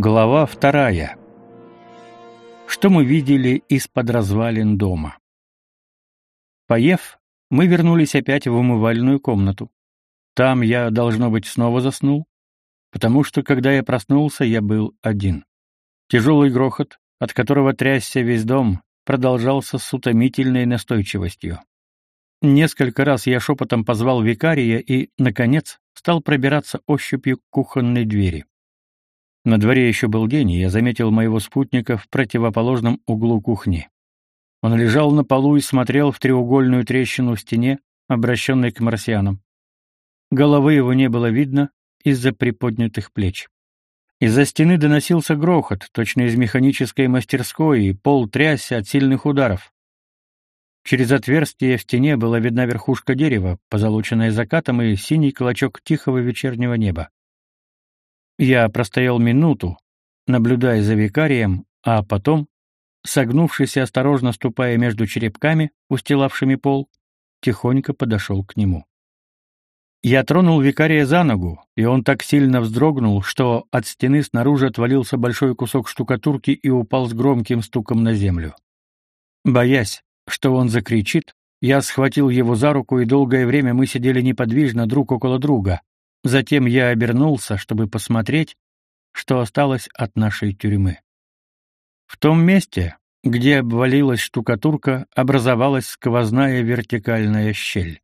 Глава вторая. Что мы видели из-под развалин дома? Поев, мы вернулись опять в умывальную комнату. Там я, должно быть, снова заснул, потому что, когда я проснулся, я был один. Тяжелый грохот, от которого трясся весь дом, продолжался с утомительной настойчивостью. Несколько раз я шепотом позвал викария и, наконец, стал пробираться ощупью к кухонной двери. На дворе еще был день, и я заметил моего спутника в противоположном углу кухни. Он лежал на полу и смотрел в треугольную трещину в стене, обращенной к марсианам. Головы его не было видно из-за приподнятых плеч. Из-за стены доносился грохот, точно из механической мастерской, и пол трясся от сильных ударов. Через отверстие в стене была видна верхушка дерева, позолоченная закатом и синий клочок тихого вечернего неба. Я простоял минуту, наблюдая за викарием, а потом, согнувшись и осторожно ступая между черепками, устилавшими пол, тихонько подошел к нему. Я тронул викария за ногу, и он так сильно вздрогнул, что от стены снаружи отвалился большой кусок штукатурки и упал с громким стуком на землю. Боясь, что он закричит, я схватил его за руку, и долгое время мы сидели неподвижно друг около друга, Затем я обернулся, чтобы посмотреть, что осталось от нашей тюрьмы. В том месте, где обвалилась штукатурка, образовалась сквозная вертикальная щель.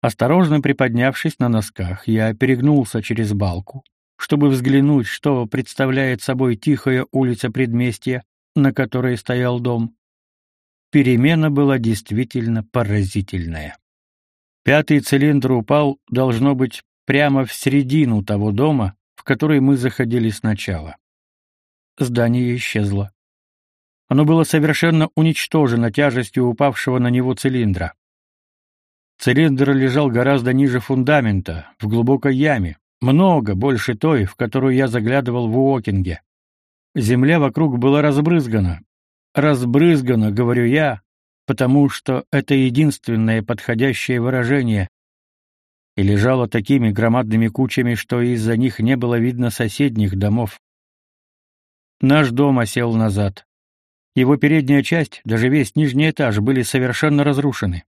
Осторожно приподнявшись на носках, я перегнулся через балку, чтобы взглянуть, что представляет собой тихая улица предместья, на которой стоял дом. Перемена была действительно поразительная. Пятый цилиндр упал, должно быть, прямо в середину того дома, в который мы заходили сначала. Здание исчезло. Оно было совершенно уничтожено тяжестью упавшего на него цилиндра. Цилиндр лежал гораздо ниже фундамента, в глубокой яме, много больше той, в которую я заглядывал в Уокинге. Земля вокруг была разбрызгана. Разбрызгана, говорю я, потому что это единственное подходящее выражение, и лежала такими громадными кучами, что из-за них не было видно соседних домов. Наш дом осел назад. Его передняя часть, даже весь нижний этаж были совершенно разрушены.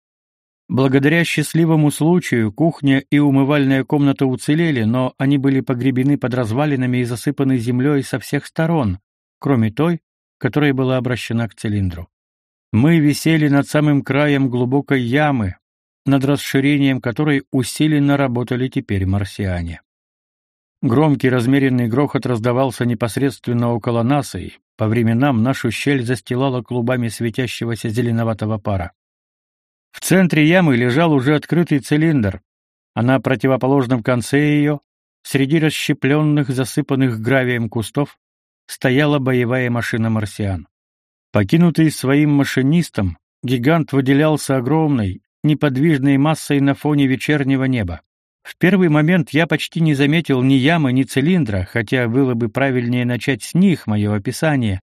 Благодаря счастливому случаю кухня и умывальная комната уцелели, но они были погребены под развалинами и засыпаны землей со всех сторон, кроме той, которая была обращена к цилиндру. Мы висели над самым краем глубокой ямы, над расширением которой усиленно работали теперь марсиане. Громкий размеренный грохот раздавался непосредственно около нас, и по временам нашу щель застилала клубами светящегося зеленоватого пара. В центре ямы лежал уже открытый цилиндр, а на противоположном конце ее, среди расщепленных, засыпанных гравием кустов, стояла боевая машина марсиан. Покинутый своим машинистом, гигант выделялся огромной, неподвижной массой на фоне вечернего неба. В первый момент я почти не заметил ни ямы, ни цилиндра, хотя было бы правильнее начать с них мое описание.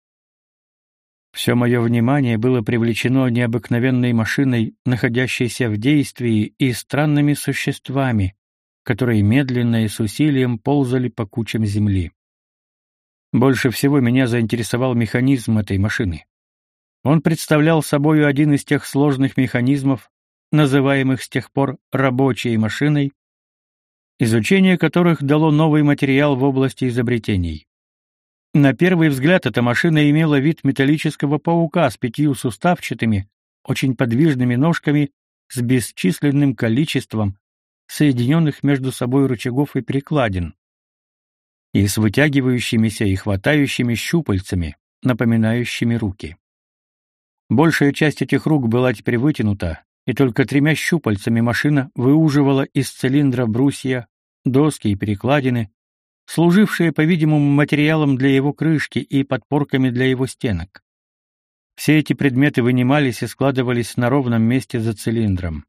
Все мое внимание было привлечено необыкновенной машиной, находящейся в действии, и странными существами, которые медленно и с усилием ползали по кучам земли. Больше всего меня заинтересовал механизм этой машины. Он представлял собой один из тех сложных механизмов, называемых с тех пор рабочей машиной, изучение которых дало новый материал в области изобретений. На первый взгляд эта машина имела вид металлического паука с пятью суставчатыми, очень подвижными ножками с бесчисленным количеством соединенных между собой рычагов и перекладин, и с вытягивающимися и хватающими щупальцами, напоминающими руки. Большая часть этих рук была теперь вытянута, и только тремя щупальцами машина выуживала из цилиндра брусья, доски и перекладины, служившие, по-видимому, материалом для его крышки и подпорками для его стенок. Все эти предметы вынимались и складывались на ровном месте за цилиндром.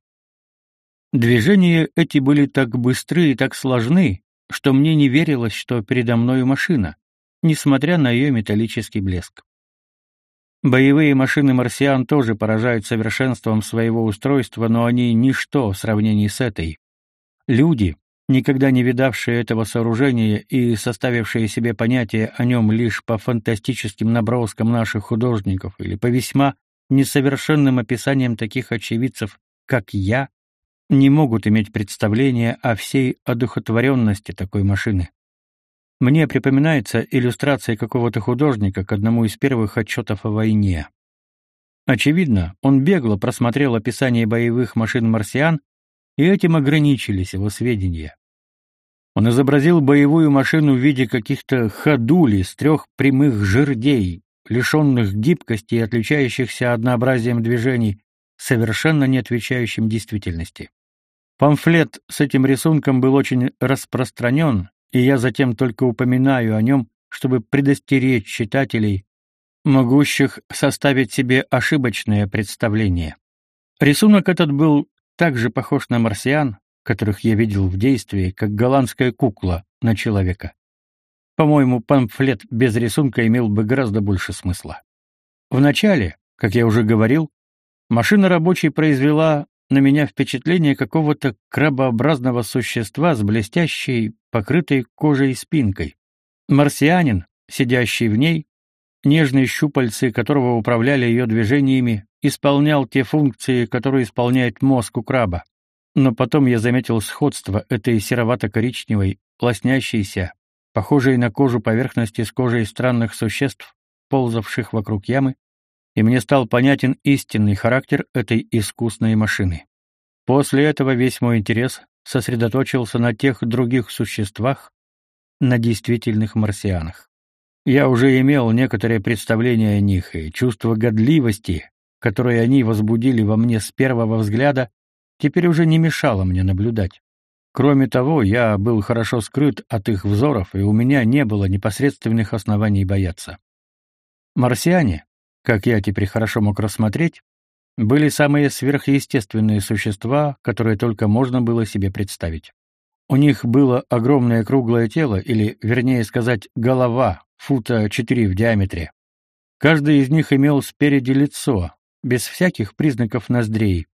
Движения эти были так быстры и так сложны, что мне не верилось, что передо мною машина, несмотря на ее металлический блеск. Боевые машины марсиан тоже поражают совершенством своего устройства, но они ничто в сравнении с этой. Люди, никогда не видавшие этого сооружения и составившие себе понятие о нем лишь по фантастическим наброскам наших художников или по весьма несовершенным описаниям таких очевидцев, как я, не могут иметь представления о всей одухотворенности такой машины. Мне припоминается иллюстрация какого-то художника к одному из первых отчетов о войне. Очевидно, он бегло просмотрел описание боевых машин марсиан, и этим ограничились его сведения. Он изобразил боевую машину в виде каких-то ходулей с трех прямых жердей, лишенных гибкости и отличающихся однообразием движений, совершенно не отвечающим действительности. Памфлет с этим рисунком был очень распространен, и я затем только упоминаю о нем, чтобы предостеречь читателей, могущих составить себе ошибочное представление. Рисунок этот был так же похож на марсиан, которых я видел в действии, как голландская кукла на человека. По-моему, памфлет без рисунка имел бы гораздо больше смысла. Вначале, как я уже говорил, машина рабочей произвела на меня впечатление какого-то крабообразного существа с блестящей, покрытой кожей спинкой. Марсианин, сидящий в ней, нежные щупальцы которого управляли ее движениями, исполнял те функции, которые исполняет мозг у краба. Но потом я заметил сходство этой серовато-коричневой, лоснящейся, похожей на кожу поверхности с кожей странных существ, ползавших вокруг ямы, и мне стал понятен истинный характер этой искусной машины. После этого весь мой интерес сосредоточился на тех других существах, на действительных марсианах. Я уже имел некоторое представление о них, и чувство годливости, которое они возбудили во мне с первого взгляда, теперь уже не мешало мне наблюдать. Кроме того, я был хорошо скрыт от их взоров, и у меня не было непосредственных оснований бояться. Марсиане, как я теперь хорошо мог рассмотреть, были самые сверхъестественные существа, которые только можно было себе представить. У них было огромное круглое тело, или, вернее сказать, голова, фута четыре в диаметре. Каждый из них имел спереди лицо, без всяких признаков ноздрей.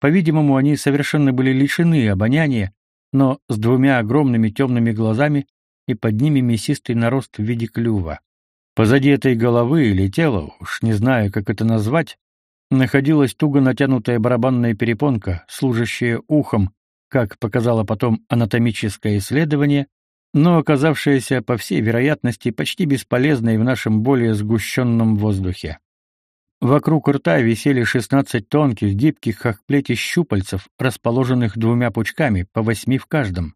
По-видимому, они совершенно были лишены обоняния, но с двумя огромными темными глазами и под ними мясистый нарост в виде клюва. Позади этой головы или тела, уж не знаю, как это назвать, находилась туго натянутая барабанная перепонка, служащая ухом, как показало потом анатомическое исследование, но оказавшаяся, по всей вероятности, почти бесполезной в нашем более сгущенном воздухе. Вокруг рта висели шестнадцать тонких, гибких, как плети щупальцев, расположенных двумя пучками, по восьми в каждом.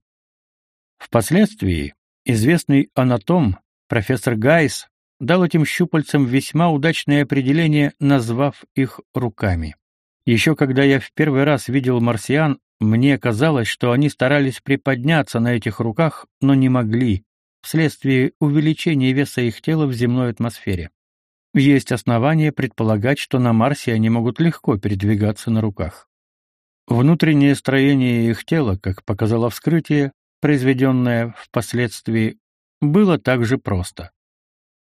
Впоследствии известный анатом, профессор Гайс, дал этим щупальцам весьма удачное определение, назвав их руками. Еще когда я в первый раз видел марсиан, мне казалось, что они старались приподняться на этих руках, но не могли, вследствие увеличения веса их тела в земной атмосфере. Есть основания предполагать, что на Марсе они могут легко передвигаться на руках. Внутреннее строение их тела, как показало вскрытие, произведенное впоследствии, было также просто.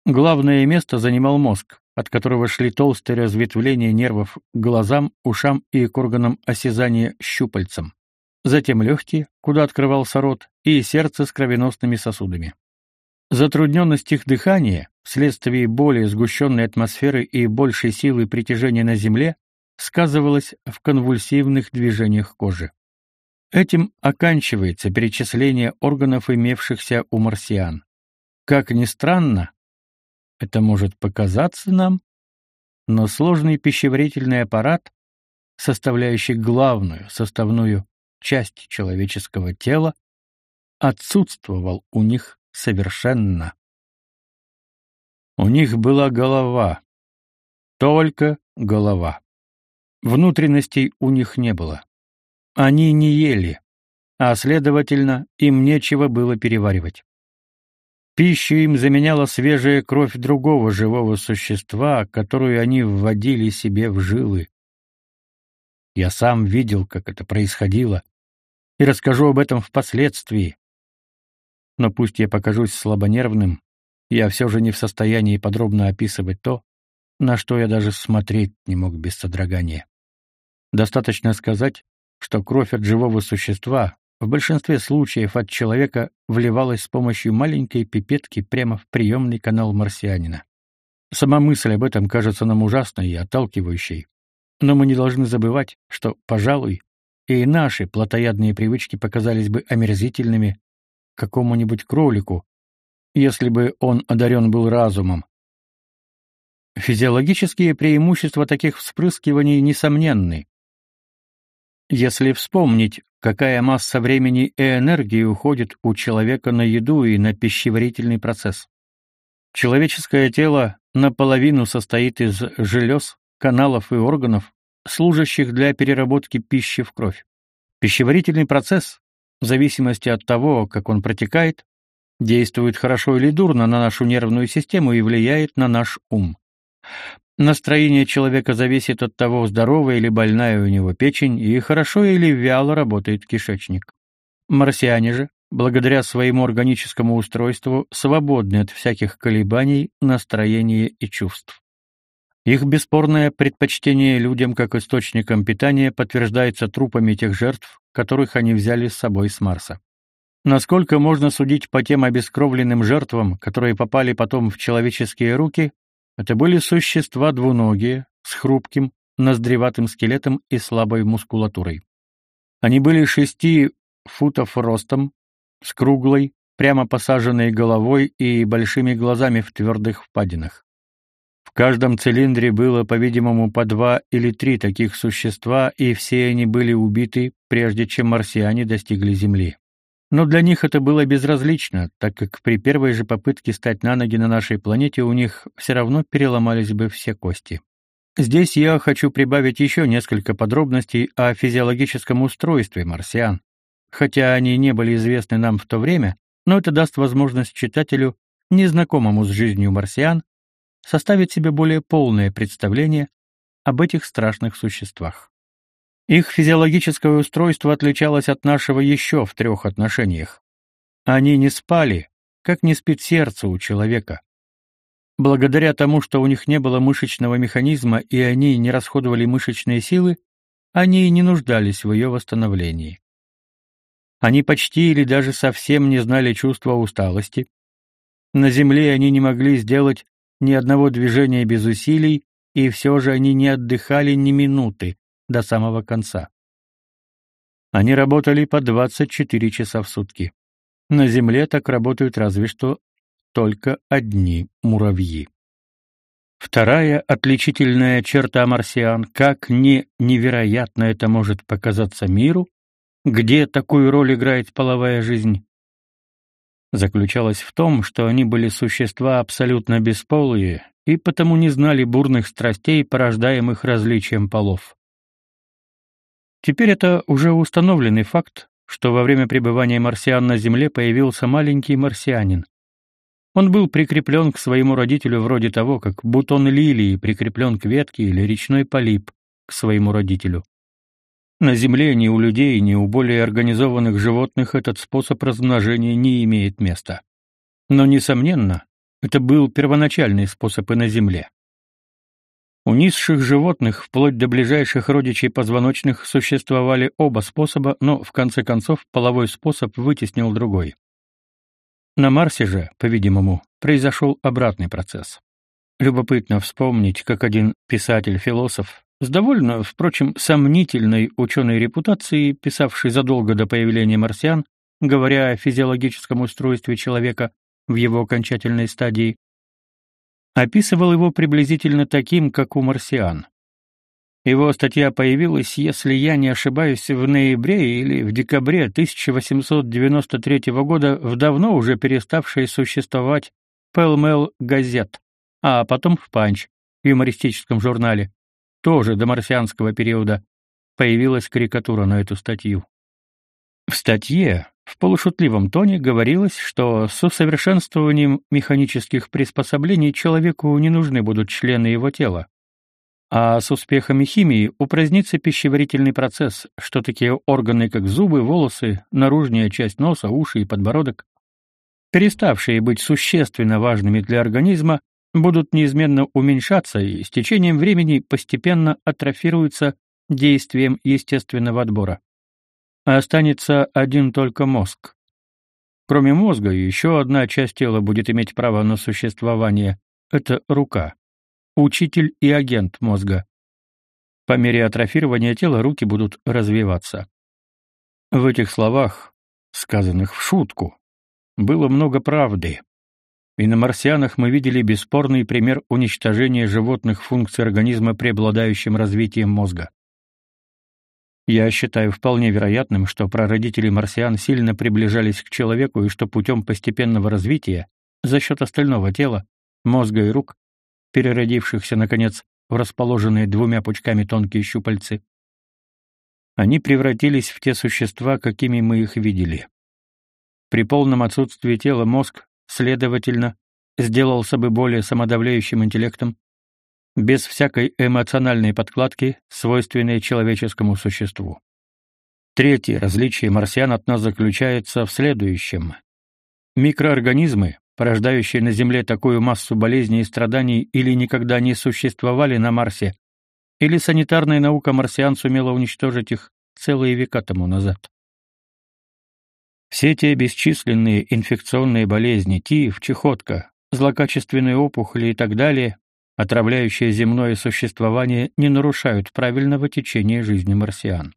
Главное место занимал мозг, от которого шли толстые разветвления нервов к глазам, ушам и к органам осязания щупальцам. Затем легкие, куда открывался рот, и сердце с кровеносными сосудами. Затрудненность их дыхания, вследствие более сгущенной атмосферы и большей силы притяжения на Земле, сказывалась в конвульсивных движениях кожи. Этим оканчивается перечисление органов, имевшихся у марсиан. Как ни странно, это может показаться нам, но сложный пищеварительный аппарат, составляющий главную составную часть человеческого тела, отсутствовал у них совершенно. У них была голова. Только голова. Внутренностей у них не было. Они не ели, а, следовательно, им нечего было переваривать. Пищу им заменяла свежая кровь другого живого существа, которую они вводили себе в жилы. Я сам видел, как это происходило, и расскажу об этом впоследствии, но пусть я покажусь слабонервным, я все же не в состоянии подробно описывать то, на что я даже смотреть не мог без содрогания. Достаточно сказать, что кровь от живого существа, в большинстве случаев от человека вливалась с помощью маленькой пипетки прямо в приемный канал марсианина. Сама мысль об этом кажется нам ужасной и отталкивающей. Но мы не должны забывать, что, пожалуй, и наши плотоядные привычки показались бы омерзительными какому-нибудь кролику, если бы он одарен был разумом. Физиологические преимущества таких вспрыскиваний несомненны. Если вспомнить, какая масса времени и энергии уходит у человека на еду и на пищеварительный процесс. Человеческое тело наполовину состоит из желез, каналов и органов, служащих для переработки пищи в кровь. Пищеварительный процесс, в зависимости от того, как он протекает, действует хорошо или дурно на нашу нервную систему и влияет на наш ум. Настроение человека зависит от того, здоровая или больная у него печень и хорошо или вяло работает кишечник. Марсиане же, благодаря своему органическому устройству, свободны от всяких колебаний настроения и чувств. Их бесспорное предпочтение людям как источникам питания подтверждается трупами тех жертв, которых они взяли с собой с Марса. Насколько можно судить по тем обескровленным жертвам, которые попали потом в человеческие руки, это были существа двуногие, с хрупким, ноздреватым скелетом и слабой мускулатурой. Они были шести футов ростом, с круглой, прямо посаженной головой и большими глазами в твердых впадинах. В каждом цилиндре было, по-видимому, по два или три таких существа, и все они были убиты, прежде чем марсиане достигли Земли. Но для них это было безразлично, так как при первой же попытке стать на ноги на нашей планете у них все равно переломались бы все кости. Здесь я хочу прибавить еще несколько подробностей о физиологическом устройстве марсиан. Хотя они не были известны нам в то время, но это даст возможность читателю, незнакомому с жизнью марсиан, составить себе более полное представление об этих страшных существах. Их физиологическое устройство отличалось от нашего еще в трех отношениях. Они не спали, как не спит сердце у человека. Благодаря тому, что у них не было мышечного механизма и они не расходовали мышечные силы, они и не нуждались в ее восстановлении. Они почти или даже совсем не знали чувства усталости. На земле они не могли сделать ни одного движения без усилий, и все же они не отдыхали ни минуты, до самого конца. Они работали по 24 часа в сутки. На Земле так работают разве что только одни муравьи. Вторая отличительная черта марсиан, как не невероятно это может показаться миру, где такую роль играет половая жизнь, заключалась в том, что они были существа абсолютно бесполые и потому не знали бурных страстей, порождаемых различием полов. Теперь это уже установленный факт, что во время пребывания марсиан на Земле появился маленький марсианин. Он был прикреплен к своему родителю вроде того, как бутон лилии прикреплен к ветке или речной полип к своему родителю. На Земле ни у людей, ни у более организованных животных этот способ размножения не имеет места. Но, несомненно, это был первоначальный способ и на Земле. У низших животных, вплоть до ближайших родичей позвоночных, существовали оба способа, но, в конце концов, половой способ вытеснил другой. На Марсе же, по-видимому, произошел обратный процесс. Любопытно вспомнить, как один писатель-философ с довольно, впрочем, сомнительной ученой репутацией, писавший задолго до появления марсиан, говоря о физиологическом устройстве человека в его окончательной стадии, описывал его приблизительно таким, как у марсиан. Его статья появилась, если я не ошибаюсь, в ноябре или в декабре 1893 года в давно уже переставшей существовать Pell газет, а потом в Панч, юмористическом журнале, тоже до марсианского периода, появилась карикатура на эту статью. В статье, в полушутливом тоне говорилось, что с усовершенствованием механических приспособлений человеку не нужны будут члены его тела. А с успехами химии упразднится пищеварительный процесс, что такие органы, как зубы, волосы, наружная часть носа, уши и подбородок, переставшие быть существенно важными для организма, будут неизменно уменьшаться и с течением времени постепенно атрофируются действием естественного отбора. А останется один только мозг. Кроме мозга, еще одна часть тела будет иметь право на существование — это рука. Учитель и агент мозга. По мере атрофирования тела руки будут развиваться. В этих словах, сказанных в шутку, было много правды. И на марсианах мы видели бесспорный пример уничтожения животных функций организма преобладающим развитием мозга. Я считаю вполне вероятным, что прародители марсиан сильно приближались к человеку и что путем постепенного развития, за счет остального тела, мозга и рук, переродившихся, наконец, в расположенные двумя пучками тонкие щупальцы, они превратились в те существа, какими мы их видели. При полном отсутствии тела мозг, следовательно, сделался бы более самодавляющим интеллектом, без всякой эмоциональной подкладки, свойственной человеческому существу. Третье различие марсиан от нас заключается в следующем. Микроорганизмы, порождающие на Земле такую массу болезней и страданий, или никогда не существовали на Марсе, или санитарная наука марсиан сумела уничтожить их целые века тому назад. Все те бесчисленные инфекционные болезни, тиф, чехотка, злокачественные опухоли и так далее, отравляющие земное существование, не нарушают правильного течения жизни марсиан.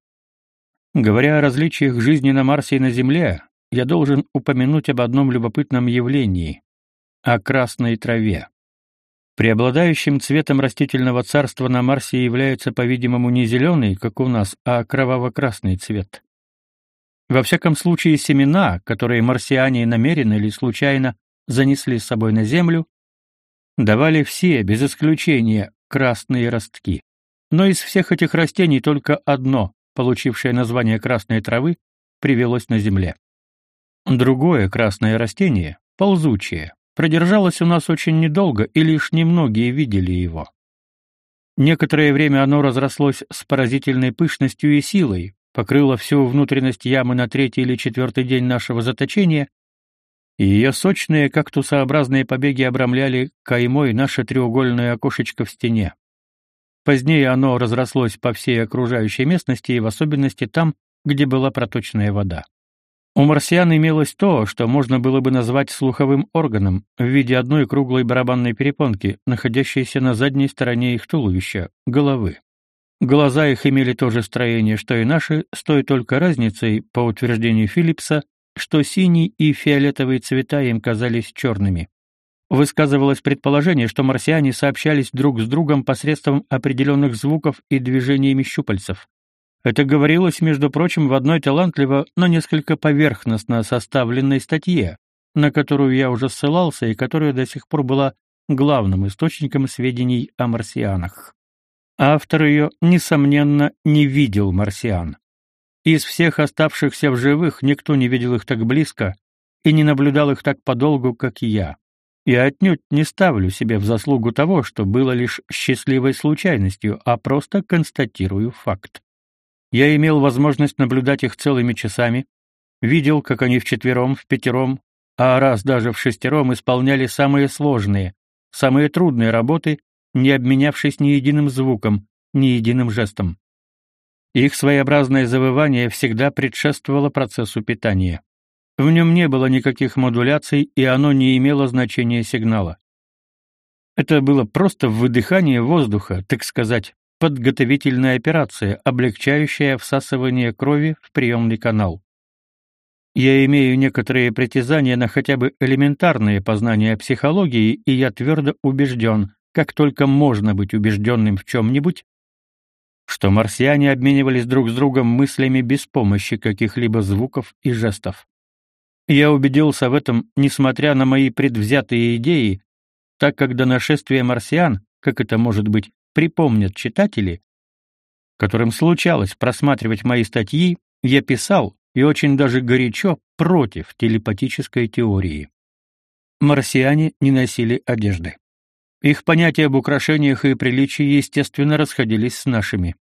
Говоря о различиях жизни на Марсе и на Земле, я должен упомянуть об одном любопытном явлении — о красной траве. Преобладающим цветом растительного царства на Марсе является, по-видимому, не зеленый, как у нас, а кроваво-красный цвет. Во всяком случае, семена, которые марсиане намеренно или случайно занесли с собой на Землю, давали все, без исключения, красные ростки. Но из всех этих растений только одно, получившее название красной травы, привелось на Земле. Другое красное растение, ползучее, продержалось у нас очень недолго, и лишь немногие видели его. Некоторое время оно разрослось с поразительной пышностью и силой, покрыло всю внутренность ямы на третий или четвертый день нашего заточения, и ее сочные кактусообразные побеги обрамляли каймой наше треугольное окошечко в стене. Позднее оно разрослось по всей окружающей местности и в особенности там, где была проточная вода. У марсиан имелось то, что можно было бы назвать слуховым органом в виде одной круглой барабанной перепонки, находящейся на задней стороне их туловища, головы. Глаза их имели то же строение, что и наши, с той только разницей, по утверждению Филлипса, что синий и фиолетовые цвета им казались черными. Высказывалось предположение, что марсиане сообщались друг с другом посредством определенных звуков и движениями щупальцев. Это говорилось, между прочим, в одной талантливо, но несколько поверхностно составленной статье, на которую я уже ссылался и которая до сих пор была главным источником сведений о марсианах. Автор ее, несомненно, не видел марсиан. Из всех оставшихся в живых никто не видел их так близко и не наблюдал их так подолгу, как я. Я отнюдь не ставлю себе в заслугу того, что было лишь счастливой случайностью, а просто констатирую факт. Я имел возможность наблюдать их целыми часами, видел, как они вчетвером, в пятером, а раз даже в шестером исполняли самые сложные, самые трудные работы не обменявшись ни единым звуком, ни единым жестом. Их своеобразное завывание всегда предшествовало процессу питания. В нем не было никаких модуляций, и оно не имело значения сигнала. Это было просто выдыхание воздуха, так сказать, подготовительная операция, облегчающая всасывание крови в приемный канал. Я имею некоторые притязания на хотя бы элементарные познания психологии, и я твердо убежден, как только можно быть убежденным в чем-нибудь, что марсиане обменивались друг с другом мыслями без помощи каких-либо звуков и жестов. Я убедился в этом, несмотря на мои предвзятые идеи, так как до нашествия марсиан, как это может быть, припомнят читатели, которым случалось просматривать мои статьи, я писал, и очень даже горячо, против телепатической теории. Марсиане не носили одежды. Их понятия об украшениях и приличии, естественно, расходились с нашими.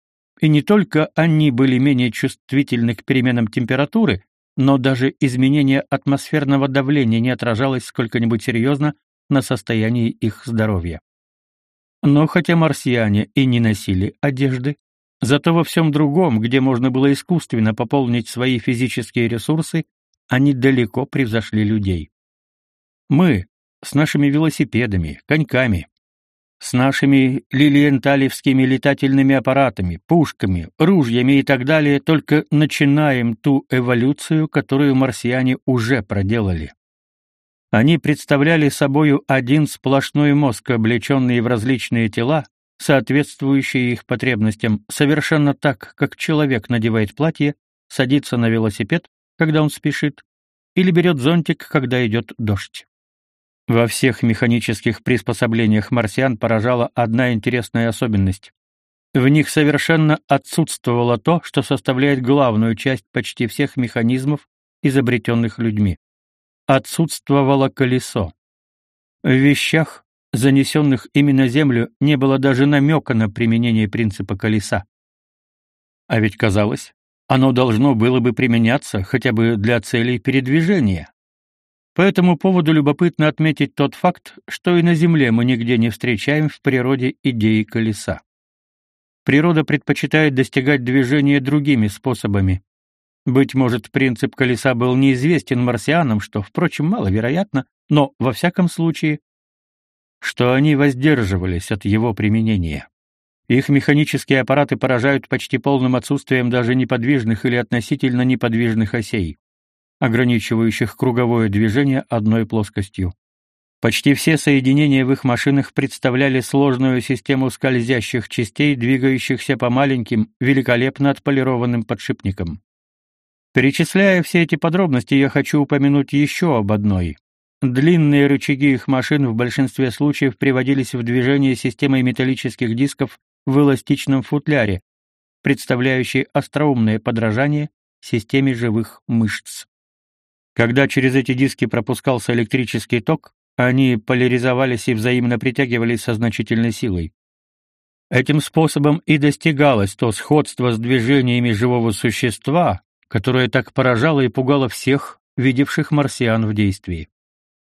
И не только они были менее чувствительны к переменам температуры, но даже изменение атмосферного давления не отражалось сколько-нибудь серьезно на состоянии их здоровья. Но хотя марсиане и не носили одежды, Зато во всем другом, где можно было искусственно пополнить свои физические ресурсы, они далеко превзошли людей. Мы с нашими велосипедами, коньками, с нашими лилиенталевскими летательными аппаратами, пушками, ружьями и так далее только начинаем ту эволюцию, которую марсиане уже проделали. Они представляли собою один сплошной мозг, облеченный в различные тела, соответствующие их потребностям, совершенно так, как человек надевает платье, садится на велосипед, когда он спешит, или берет зонтик, когда идет дождь. Во всех механических приспособлениях марсиан поражала одна интересная особенность. В них совершенно отсутствовало то, что составляет главную часть почти всех механизмов, изобретенных людьми. Отсутствовало колесо. В вещах, занесенных именно на Землю, не было даже намека на применение принципа колеса. А ведь казалось, оно должно было бы применяться хотя бы для целей передвижения. По этому поводу любопытно отметить тот факт, что и на Земле мы нигде не встречаем в природе идеи колеса. Природа предпочитает достигать движения другими способами. Быть может, принцип колеса был неизвестен марсианам, что, впрочем, маловероятно, но, во всяком случае, что они воздерживались от его применения. Их механические аппараты поражают почти полным отсутствием даже неподвижных или относительно неподвижных осей ограничивающих круговое движение одной плоскостью. Почти все соединения в их машинах представляли сложную систему скользящих частей, двигающихся по маленьким, великолепно отполированным подшипникам. Перечисляя все эти подробности, я хочу упомянуть еще об одной. Длинные рычаги их машин в большинстве случаев приводились в движение системой металлических дисков в эластичном футляре, представляющей остроумное подражание системе живых мышц. Когда через эти диски пропускался электрический ток, они поляризовались и взаимно притягивались со значительной силой. Этим способом и достигалось то сходство с движениями живого существа, которое так поражало и пугало всех, видевших марсиан в действии.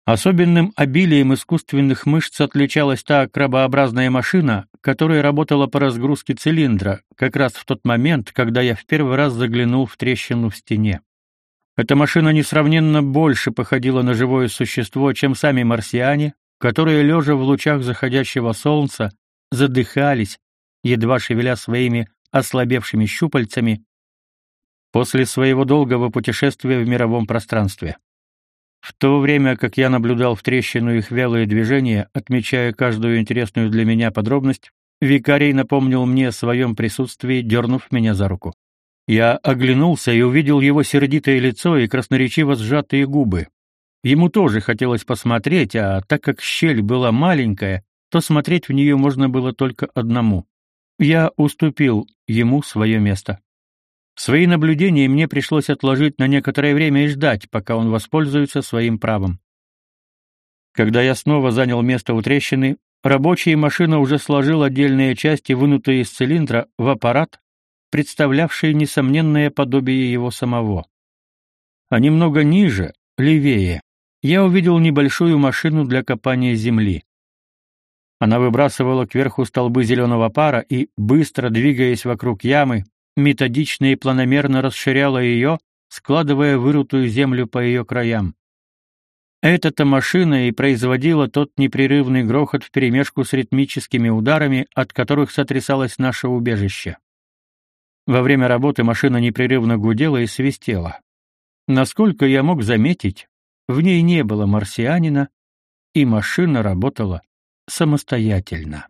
Особенным обилием искусственных мышц отличалась та крабообразная машина, которая работала по разгрузке цилиндра, как раз в тот момент, когда я в первый раз заглянул в трещину в стене. Эта машина несравненно больше походила на живое существо, чем сами марсиане, которые, лежа в лучах заходящего солнца, задыхались, едва шевеля своими ослабевшими щупальцами, после своего долгого путешествия в мировом пространстве. В то время, как я наблюдал в трещину их вялые движения, отмечая каждую интересную для меня подробность, викарий напомнил мне о своем присутствии, дернув меня за руку. Я оглянулся и увидел его сердитое лицо и красноречиво сжатые губы. Ему тоже хотелось посмотреть, а так как щель была маленькая, то смотреть в нее можно было только одному. Я уступил ему свое место. Свои наблюдения мне пришлось отложить на некоторое время и ждать, пока он воспользуется своим правом. Когда я снова занял место у трещины, рабочая машина уже сложил отдельные части, вынутые из цилиндра, в аппарат, представлявшие несомненное подобие его самого. А немного ниже, левее, я увидел небольшую машину для копания земли. Она выбрасывала кверху столбы зеленого пара и, быстро двигаясь вокруг ямы, методично и планомерно расширяла ее, складывая вырутую землю по ее краям. Эта-то машина и производила тот непрерывный грохот вперемешку с ритмическими ударами, от которых сотрясалось наше убежище. Во время работы машина непрерывно гудела и свистела. Насколько я мог заметить, в ней не было марсианина, и машина работала самостоятельно.